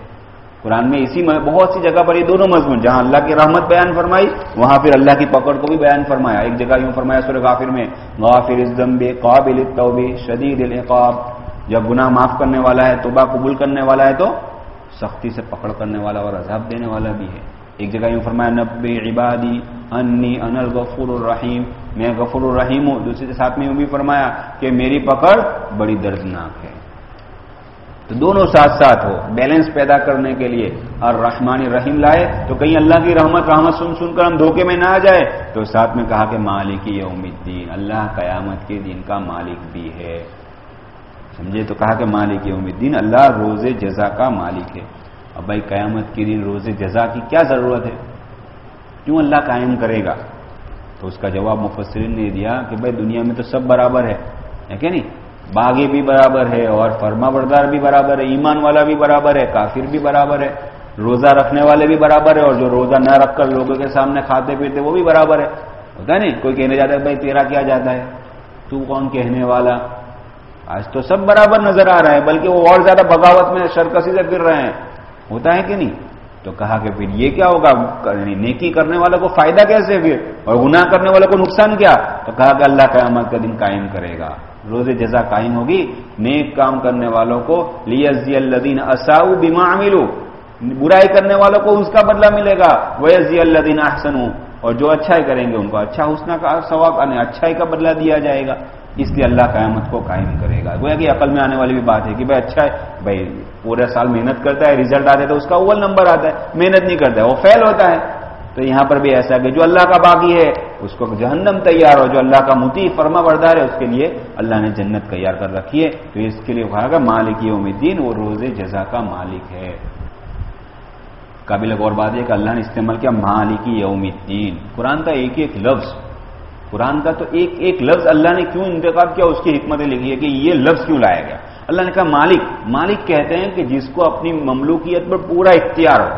قرآن میں اسی میں بہت سی جگہ پر یہ دونوں مضمون، جہاں اللہ کی رحمت بیان فرمائی، وہاں پھر اللہ کی پکڑ کو بھی بیان فرمایا۔ ایک جگہ یوں فرمایا سورہ غافر میں، غافر قابل شدید العقاب۔ جب گناہ معاف کرنے والا ہے، توبہ قبول کرنے والا ہے، تو سختی سے پکڑ کرنے والا اور عذاب دینے والا بھی ہے۔ ایک جگہ یوں فرمایا، نبی عبادی انی ان الغفور الرحیم میں غفور الرحیم ہوں دوسرے ساتھ میں یوں بھی فرمایا کہ میری پکڑ بڑی دردناک ہے۔ تو دونوں ساتھ ساتھ ہو، بیلنس پیدا کرنے کے لیے اور رحمان رحیم لائے، تو کہیں اللہ کی رحمت رحمت سن سن کر ہم دھوکے میں نہ آ جائے۔ تو ساتھ میں کہا کہ مالک یوم الدین، اللہ قیامت کے دن کا مالک بھی ہے۔ سمجھے؟ تو کہا کہ مالک یوم الدین، اللہ روز جزا کا مالک ہے۔ اب بھائی قیامت کے دن روز جزا کی کیا ضرورت ہے؟ کیوں اللہ قائم کرے گا؟ تو اس کا جواب مفسرین نے دیا کہ بھائی دنیا میں تو سب برابر ہے کہ نہیں؟ باغی بھی برابر ہے اور فرما بردار بھی برابر ہے، ایمان والا بھی برابر ہے، کافر بھی برابر ہے، روزہ رکھنے والے بھی برابر ہے اور جو روزہ نہ رکھ کر لوگوں کے سامنے کھاتے پیتے وہ بھی برابر ہے۔ ہوتا ہے نہیں؟ کوئی کہنے جاتا ہے، بھائی تیرا کیا جاتا ہے؟ تو کون کہنے والا؟ آج تو سب برابر نظر آ رہا ہے، بلکہ وہ اور زیادہ بغاوت میں شرکسی سے گر رہے ہیں۔ ہوتا ہے کہ نہیں؟ تو کہا کہ پھر یہ کیا ہوگا؟ یعنی نیکی کرنے والے کو فائدہ کیسے پھر اور گناہ کرنے والے کو نقصان کیا؟ تو کہا کہ اللہ قیامت کا دن قائم کرے گا۔ روز جزا قائم ہوگی۔ نیک کام کرنے والوں کو لیزی الدین اصاؤ بیما عملو برائی کرنے والوں کو اس کا بدلہ ملے گا۔ وہ اللہ دین احسن اور جو اچھائی کریں گے ان کو۔ اچھا حسن کا ثواب یعنی اچھائی کا بدلہ دیا جائے گا۔ اس لیے اللہ قیامت کو قائم کرے گا۔ گویا کہ عقل میں آنے والی بھی بات ہے کہ بھائی اچھا ہے، بھائی پورے سال محنت کرتا ہے ریزلٹ آتا ہے تو اس کا اول نمبر آتا ہے، محنت نہیں کرتا ہے، وہ فیل ہوتا ہے۔ تو یہاں پر بھی ایسا کہ جو اللہ کا باغی ہے، اس کو جہنم تیار ہو، جو اللہ کا متی فرما بردار ہے، اس کے لیے اللہ نے جنت تیار کر رکھی ہے۔ تو اس کے لیے کہا گا مالک یوم الدین، وہ روز جزا کا مالک ہے۔ قابل غور بات ہے کہ اللہ نے استعمال کیا مالک یوم الدین۔ قرآن کا ایک ایک لفظ قرآن کا تو ایک ایک لفظ اللہ نے کیوں انتخاب کیا؟ اس کی حکمتیں لکھی ہے کہ یہ لفظ کیوں لایا گیا؟ اللہ نے کہا، مالک مالک کہتے ہیں کہ جس کو اپنی مملوکیت پر پورا اختیار ہو۔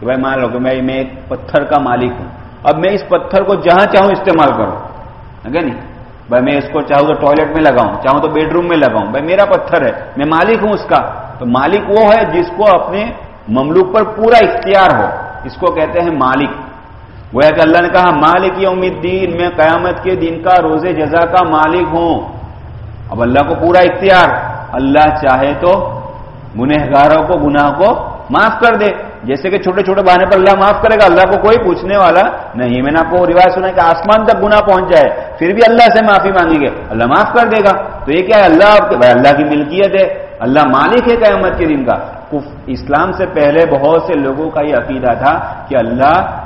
کہ بھائی، مان لو کہ میں میں ایک پتھر کا مالک ہوں۔ اب میں اس پتھر کو جہاں چاہوں استعمال کروں۔ ہے نہیں؟ بھائی، میں اس کو چاہوں تو ٹوائلٹ میں لگاؤں، چاہوں تو بیڈ روم میں لگاؤں۔ بھائی، میرا پتھر ہے، میں مالک ہوں اس کا۔ تو مالک وہ ہے جس کو اپنے مملوک پر پورا اختیار ہو۔ اس کو کہتے ہیں مالک۔ وہ ہے کہ اللہ نے کہا، مالک یوم الدین، میں قیامت کے دن کا روز جزا کا مالک ہوں۔ اب اللہ کو پورا اختیار۔ اللہ چاہے تو گنہگاروں کو، گناہ کو معاف کر دے۔ جیسے کہ چھوٹے چھوٹے بہانے پر اللہ معاف کرے گا، اللہ کو کوئی پوچھنے والا نہیں۔ میں نے آپ کو روایت سنا کہ آسمان تک گنا پہنچ جائے، پھر بھی اللہ سے معافی مانگیں گے اللہ معاف کر دے گا۔ تو یہ کیا ہے؟ اللہ اللہ کی ملکیت ہے۔ اللہ مالک ہے قیامت کے دن کا۔ اسلام سے پہلے بہت سے لوگوں کا یہ عقیدہ تھا کہ اللہ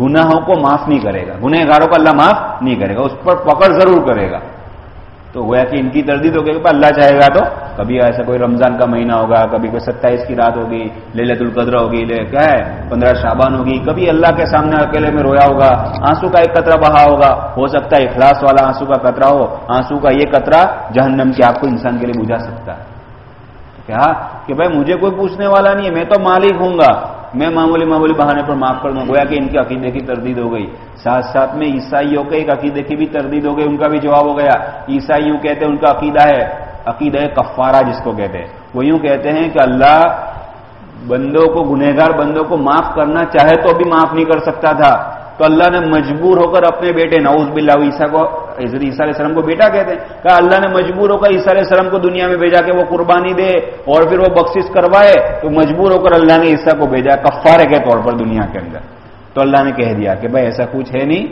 گناہوں کو معاف نہیں کرے گا گنہ گاروں کو اللہ معاف نہیں کرے گا، اس پر پکڑ ضرور کرے گا۔ تو گویا کہ ان کی تردید ہوگی کہ اللہ چاہے گا تو کبھی ایسا کوئی رمضان کا مہینہ ہوگا، کبھی کوئی ستائیس کی رات ہوگی للت القدر ہوگی کیا ہے، پندرہ شابان ہوگی، کبھی اللہ کے سامنے اکیلے میں رویا ہوگا، آنسو کا ایک قطرہ بہا ہوگا، ہو سکتا ہے اخلاص والا آنسو کا قطرہ ہو، آنسو کا یہ قطرہ جہنم کی آپ کو انسان کے لیے بجھا سکتا ہے۔ کیا کہ بھائی مجھے کوئی پوچھنے والا نہیں ہے، میں تو مالک ہوں گا میں معمولی معمولی بہانے پر معاف کر دوں، گویا کہ ان کے عقیدے کی تردید ہو گئی۔ ساتھ ساتھ میں عیسائیوں کے ایک عقیدے کی بھی تردید ہو گئی، ان کا بھی جواب ہو گیا۔ عیسائیوں کہتے ہیں ان کا عقیدہ ہے، عقیدہ کفارہ جس کو کہتے ہیں۔ وہ یوں کہتے ہیں کہ اللہ بندوں کو، گنہگار بندوں کو معاف کرنا چاہے تو بھی معاف نہیں کر سکتا تھا۔ تو اللہ نے مجبور ہو کر اپنے بیٹے، نعوذ باللہ عیسیٰ کو عیسیٰ علیہ السلام کو بیٹا کہتے ہیں۔ کہا، اللہ نے مجبور ہو کر عیسیٰ علیہ السلام کو دنیا میں بھیجا کہ وہ قربانی دے اور پھر وہ بخشش کروائے، تو مجبور ہو کر اللہ نے عیسیٰ کو بھیجا کفارے کے طور پر دنیا کے اندر۔ تو اللہ نے کہہ دیا کہ بھائی، ایسا کچھ ہے نہیں۔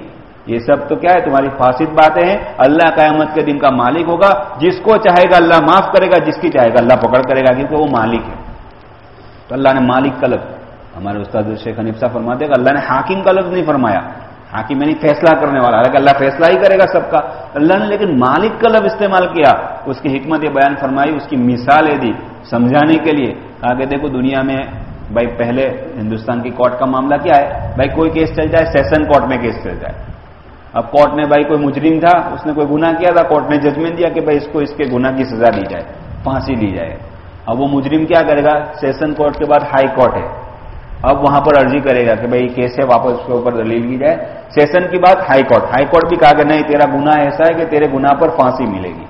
یہ سب تو کیا ہے؟ تمہاری فاسد باتیں ہیں۔ اللہ قیامت کے دن کا مالک ہوگا۔ جس کو چاہے گا اللہ معاف کرے گا، جس کی چاہے گا اللہ پکڑ کرے گا، کیونکہ وہ مالک ہے۔ تو اللہ نے مالک کا لفظ ہمارے استاد شیخ حنیفہ فرماتے کہ اللہ نے حاکم کا لفظ نہیں فرمایا۔ حاکم یعنی فیصلہ کرنے والا۔ حالانکہ اللہ فیصلہ ہی کرے گا سب کا۔ اللہ نے لیکن مالک کا لفظ استعمال کیا۔ اس کی حکمت بیان فرمائی، اس کی مثالیں دی سمجھانے کے لیے۔ کہا کہ دیکھو دنیا میں بھائی پہلے ہندوستان کی کورٹ کا معاملہ کیا ہے؟ بھائی کوئی کیس چل جائے، سیشن کورٹ میں کیس چل جائے۔ اب کورٹ نے بھائی کوئی مجرم تھا، اس نے کوئی گناہ کیا تھا، کورٹ نے ججمنٹ دیا کہ بھائی اس کو اس کے گناہ کی سزا دی جائے، پھانسی دی جائے۔ اب وہ مجرم کیا کرے گا؟ سیشن کورٹ کے بعد ہائی کورٹ ہے۔ اب وہاں پر عرضی کرے گا کہ بھائی کیسے واپس اس کے اوپر دلیل کی جائے۔ سیشن کی بات ہائی کورٹ ہائی کورٹ بھی کہا کہ نہیں، تیرا گنا ایسا ہے کہ تیرے گنا پر پھانسی ملے گی۔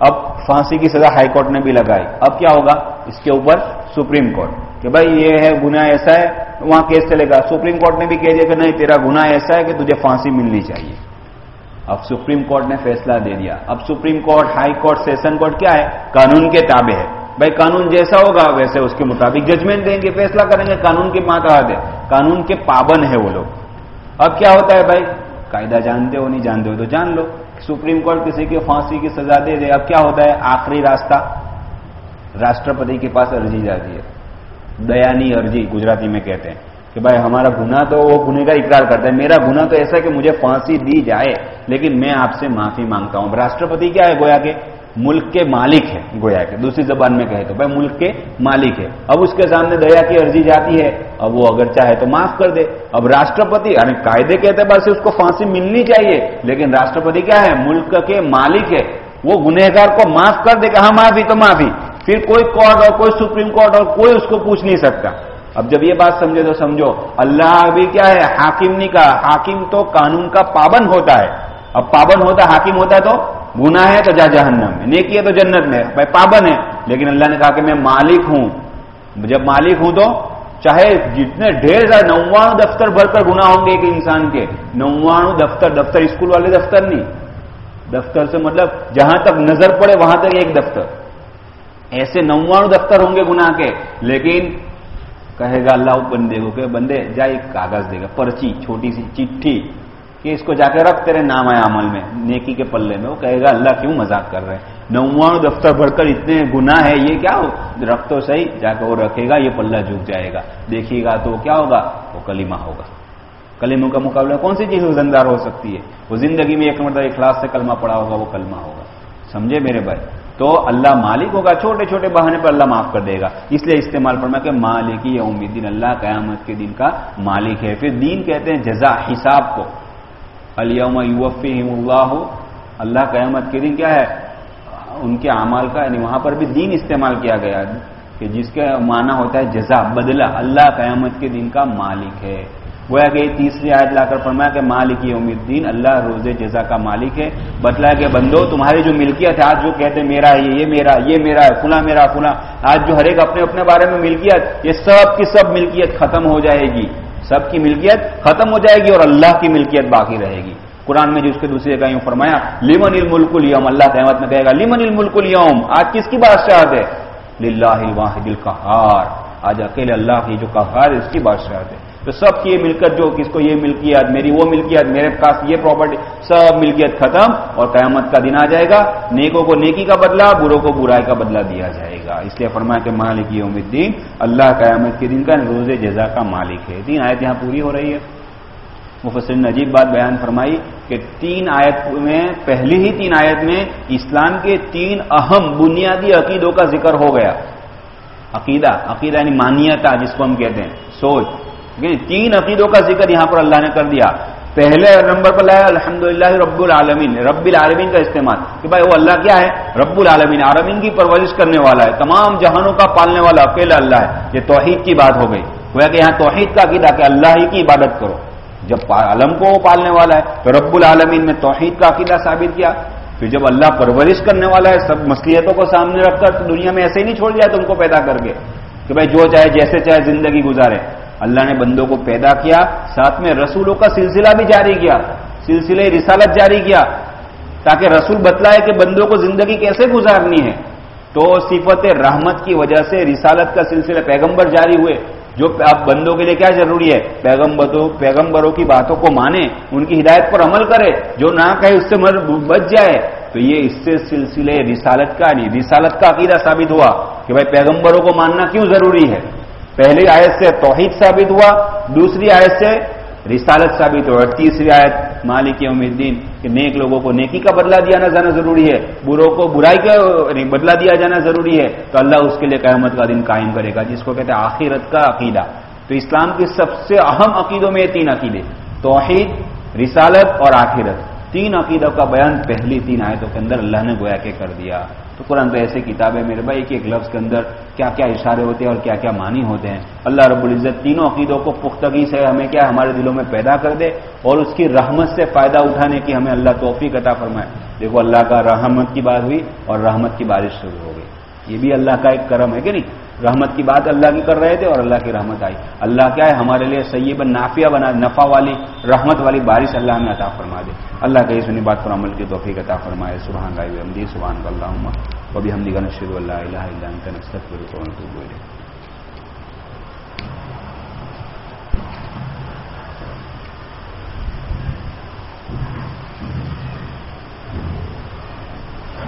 اب پھانسی کی سزا ہائی کورٹ نے بھی لگائی۔ اب کیا ہوگا؟ اس کے اوپر سپریم کورٹ کہ بھائی یہ ہے گنا ایسا ہے، وہاں کیس چلے گا۔ سپریم کورٹ نے بھی کہہ دیا کہ نہیں، تیرا گنا ایسا ہے کہ تجھے پھانسی ملنی چاہیے۔ اب سپریم کورٹ نے فیصلہ دے دیا۔ اب supreme court, high court, session court کیا ہے؟ قانون کے تابع ہے۔ بھائی قانون جیسا ہوگا ویسے اس کے مطابق ججمنٹ دیں گے، فیصلہ کریں گے، قانون کی ماتحت ہے قانون کے پابند ہے وہ لوگ۔ اب کیا ہوتا ہے بھائی؟ قاعدہ جانتے ہو، نہیں جانتے ہو تو جان لو۔ سپریم کورٹ کسی کی پھانسی کی سزا دے دے۔ اب کیا ہوتا ہے؟ آخری راستہ۔ راشٹرپتی کے پاس ارجی جاتی ہے۔ دیانی ارجی گجراتی میں کہتے ہیں کہ بھائی ہمارا گنا تو وہ گنے کا اقرار کرتا ہے۔ میرا گنا تو ایسا ہے کہ مجھے پھانسی دی جائے، لیکن میں آپ سے معافی مانگتا ہوں۔ راشٹرپتی کیا ہے گویا کہ ملک کے مالک ہے گویا کے دوسری زبان میں کہے تو بھائی ملک کے مالک ہے اب اس کے سامنے دیا کی عرضی جاتی ہے، اب وہ اگر چاہے تو معاف کر دے۔ اب راشٹرپتی یعنی قاعدے کے اعتبار سے اس کو پھانسی ملنی چاہیے، لیکن راشٹرپتی کیا ہے؟ ملک کے مالک ہے۔ وہ گنہگار کو معاف کر دے کہ ہاں معافی تو معافی، پھر کوئی کورٹ اور کوئی سپریم کورٹ اور کوئی اس کو پوچھ نہیں سکتا۔ اب جب یہ بات سمجھے تو سمجھو، اللہ بھی کیا ہے؟ حاکم نہیں کہا، حاکم تو قانون کا پابند ہوتا ہے۔ اب پابند ہوتا ہے حاکم ہوتا ہے تو گنا ہے تو جا جہنم میں نیکی ہے تو جنت میں بھائی پابند ہے لیکن اللہ نے کہا کہ میں مالک ہوں۔ جب مالک ہوں تو چاہے جتنے ڈھیر سارے نوانو دفتر بھر کر گنا ہوں گے ایک انسان کے نوانو دفتر دفتر اسکول والے دفتر نہیں۔ دفتر سے مطلب جہاں تک نظر پڑے وہاں تک ایک دفتر۔ ایسے نوانو دفتر ہوں گے گنا کے، لیکن کہے گا اللہ بندے کو کہ بندے جا ایک کاغذ دے گا پرچی، چھوٹی سی چٹھی کہ اس کو جا کے رکھ تیرے نام عمل میں، نیکی کے پلے میں۔ وہ کہے گا، اللہ کیوں مذاق کر رہے ہیں؟ نواں دفتر بھر کر اتنے گنا ہے یہ کیا ہو؟ رکھ تو صحیح، جا کے وہ رکھے گا، یہ پلہ جھک جائے گا۔ دیکھیے گا تو کیا ہوگا؟ وہ کلیمہ ہوگا۔ کلیموں کا مقابلہ کون سی چیز وزندار ہو سکتی ہے؟ وہ زندگی میں ایک مرتبہ اخلاص سے کلمہ پڑا ہوگا، وہ کلمہ ہوگا۔ سمجھے میرے بھائی؟ تو اللہ مالک ہوگا، چھوٹے چھوٹے بہانے پر اللہ معاف کر دے گا۔ اس لیے استعمال فرما کہ مالک ہی امید دن اللہ قیامت کے دن کا مالک ہے۔ پھر دین کہتے ہیں جزا حساب کو۔ الم یوفیم اللہ اللہ قیامت کے دن کیا ہے؟ ان کے اعمال کا یعنی وہاں پر بھی دین استعمال کیا گیا کہ جس کا معنی ہوتا ہے جزا، بدلہ۔ اللہ قیامت کے دن کا مالک ہے۔ گویا کہ تیسری آیت لا کر فرمایا کہ مالک یوم الدین، اللہ روز جزا کا مالک ہے۔ بتلایا کہ بندو، تمہاری جو ملکیت ہے، آج جو کہتے ہیں میرا ہے، یہ میرا یہ میرا ہے، فلاں میرا فلاں۔ آج جو ہر ایک اپنے اپنے بارے میں ملکیت، یہ سب کی سب ملکیت ختم ہو جائے گی۔ سب کی ملکیت ختم ہو جائے گی اور اللہ کی ملکیت باقی رہے گی۔ قرآن میں جو اس کے دوسری جگہ یوں فرمایا لیمن الملک اليوم، اللہ تحمت میں کہے گا لیمن الملک اليوم، آج کس کی بادشاہت ہے؟ للہ الواحد القہار۔ آج اکیلے اللہ کی جو قہار ہے، اس کی بادشاہت ہے۔ تو سب کی یہ ملکت جو کس کو یہ ملکیت، میری وہ ملکیت، میرے پاس یہ پراپرٹی سب ملکیت ختم اور قیامت کا دن آ جائے گا۔ نیکوں کو نیکی کا بدلہ، بروں کو برائی کا بدلہ دیا جائے گا۔ اس لیے فرمایا کہ مالک یوم الدین، اللہ قیامت کے دن کا روز جزا کا مالک ہے۔ تین آیت یہاں پوری ہو رہی ہے۔ مفسر عجیب بات بیان فرمائی کہ تین آیت میں، پہلی ہی تین آیت میں اسلام کے تین اہم بنیادی عقیدوں کا ذکر ہو گیا۔ عقیدہ عقیدہ یعنی مانیتا، جس کو ہم کہتے ہیں، سوچ۔ یعنی تین عقیدوں کا ذکر یہاں پر اللہ نے کر دیا۔ پہلے نمبر پر لایا الحمد رب العالمین رب العالمین کا استعمال۔ کہ بھائی وہ اللہ کیا ہے؟ رب العالمین، عالمین کی پرورش کرنے والا ہے، تمام جہانوں کا پالنے والا، اکیلا اللہ ہے۔ یہ توحید کی بات ہو گئی۔ وہ کہ یہاں توحید کا عقیدہ کہ اللہ ہی کی عبادت کرو۔ جب عالم کو وہ پالنے والا ہے، تو رب العالمین نے توحید کا عقیدہ ثابت کیا۔ پھر جب اللہ پرورش کرنے والا ہے، سب مصلیتوں کو سامنے رکھ کر تو دنیا میں ایسے ہی نہیں چھوڑ دیا تم کو پیدا کر کے۔ کہ بھائی جو چاہے، جیسے چاہے زندگی گزارے۔ اللہ نے بندوں کو پیدا کیا، ساتھ میں رسولوں کا سلسلہ بھی جاری کیا، سلسلے رسالت جاری کیا، تاکہ رسول بتلائے کہ بندوں کو زندگی کیسے گزارنی ہے۔ تو صفت رحمت کی وجہ سے رسالت کا سلسلہ پیغمبر جاری ہوئے، جو اب بندوں کے لیے کیا ضروری ہے؟ پیغمبروں پیغمبروں کی باتوں کو مانے، ان کی ہدایت پر عمل کرے، جو نہ کہے اس سے بچ جائے۔ تو یہ اس سے سلسلے رسالت کا نہیں، رسالت کا عقیدہ ثابت ہوا کہ بھائی پیغمبروں کو ماننا کیوں ضروری ہے؟ پہلی آیت سے توحید ثابت ہوا، دوسری آیت سے رسالت ثابت ہوا تیسری آیت مالک یوم الدین، کہ نیک لوگوں کو نیکی کا بدلہ دیا جانا ضروری ہے، بروں کو برائی کا یعنی بدلہ دیا جانا ضروری ہے، تو اللہ اس کے لیے قیامت کا دن قائم کرے گا، جس کو کہتے ہیں آخرت کا عقیدہ۔ تو اسلام کے سب سے اہم عقیدوں میں یہ تین عقیدے، توحید، رسالت اور آخرت۔ تین عقیدوں کا بیان پہلی تین آیتوں کے اندر اللہ نے گویا کے کر دیا۔ تو قرآن تو ایسی کتاب ہے، میرے بھائی، ایک ایک لفظ کے اندر کیا کیا اشارے ہوتے ہیں اور کیا کیا معنی ہوتے ہیں۔ اللہ رب العزت تینوں عقیدوں کو پختگی سے ہمیں کیا ہمارے دلوں میں پیدا کر دے اور اس کی رحمت سے فائدہ اٹھانے کی ہمیں اللہ توفیق عطا فرمائے۔ دیکھو، اللہ کا رحمت کی بات ہوئی اور رحمت کی بارش شروع ہو گئی۔ یہ بھی اللہ کا ایک کرم ہے کہ نہیں؟ رحمت کی بات اللہ کی کر رہے تھے اور اللہ کی رحمت آئی۔ اللہ کیا ہے؟ ہمارے لیے سیب نافیہ بنا، نفع والی، رحمت والی بارش اللہ ہمیں عطا فرما دے۔ اللہ کا یہ سنی بات پر عمل کی توفیق عطا فرمائے۔ سبحان اللہ سبحان اللہ وبحمدك نشهد ان لا اله اللہ انت نستغفرك ونتوب اليك